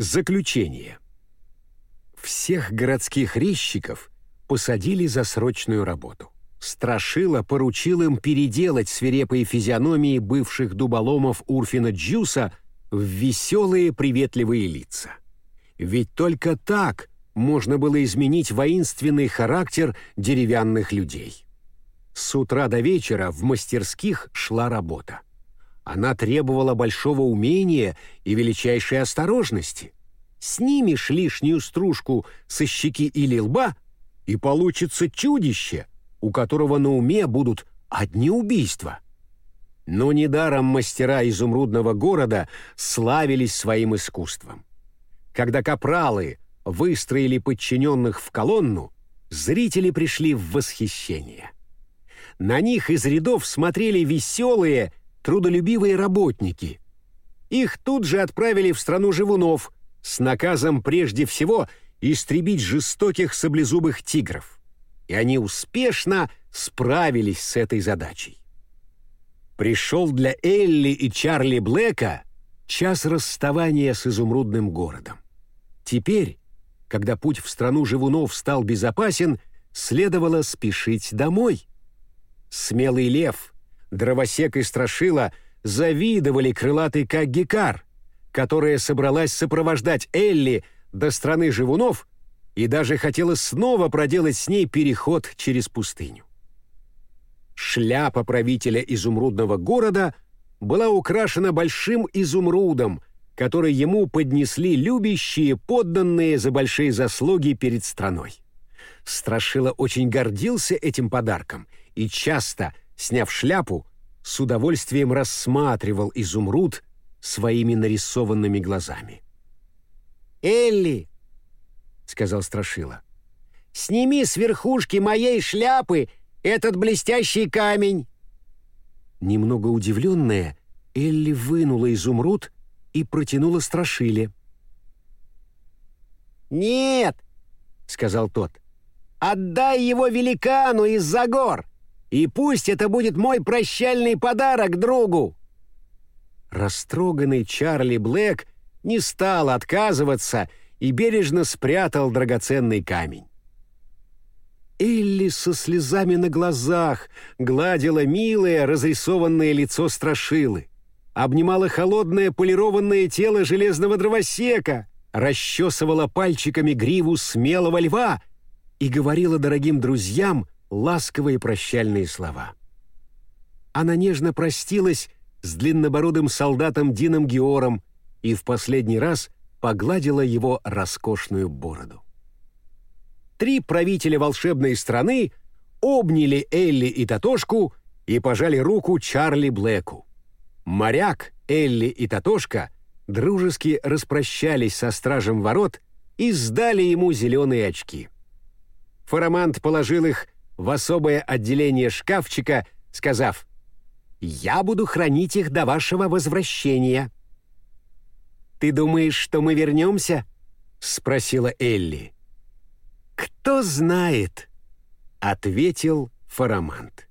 Заключение. Всех городских резчиков посадили за срочную работу. Страшила поручил им переделать свирепые физиономии бывших дуболомов Урфина Джуса в веселые приветливые лица. Ведь только так можно было изменить воинственный характер деревянных людей. С утра до вечера в мастерских шла работа. Она требовала большого умения и величайшей осторожности. Снимешь лишнюю стружку со щеки или лба, и получится чудище, у которого на уме будут одни убийства. Но недаром мастера изумрудного города славились своим искусством. Когда капралы выстроили подчиненных в колонну, зрители пришли в восхищение. На них из рядов смотрели веселые, трудолюбивые работники. Их тут же отправили в страну живунов с наказом прежде всего истребить жестоких саблезубых тигров. И они успешно справились с этой задачей. Пришел для Элли и Чарли Блэка час расставания с изумрудным городом. Теперь, когда путь в страну живунов стал безопасен, следовало спешить домой. Смелый лев, дровосек и страшила завидовали крылатой как гекар, которая собралась сопровождать Элли до страны живунов и даже хотела снова проделать с ней переход через пустыню. Шляпа правителя изумрудного города была украшена большим изумрудом, который ему поднесли любящие подданные за большие заслуги перед страной. Страшила очень гордился этим подарком и часто, сняв шляпу, с удовольствием рассматривал изумруд своими нарисованными глазами. «Элли!» — сказал Страшила. «Сними с верхушки моей шляпы этот блестящий камень!» Немного удивленная, Элли вынула изумруд и протянула Страшиле. «Нет!» — сказал тот. «Отдай его великану из-за гор, и пусть это будет мой прощальный подарок другу!» Растроганный Чарли Блэк не стал отказываться и бережно спрятал драгоценный камень. Элли со слезами на глазах гладила милое разрисованное лицо Страшилы обнимала холодное полированное тело железного дровосека, расчесывала пальчиками гриву смелого льва и говорила дорогим друзьям ласковые прощальные слова. Она нежно простилась с длиннобородым солдатом Дином Геором и в последний раз погладила его роскошную бороду. Три правителя волшебной страны обняли Элли и Татошку и пожали руку Чарли Блэку. Моряк, Элли и Татошка дружески распрощались со стражем ворот и сдали ему зеленые очки. Фарамант положил их в особое отделение шкафчика, сказав «Я буду хранить их до вашего возвращения». «Ты думаешь, что мы вернемся?» — спросила Элли. «Кто знает», — ответил Фарамант.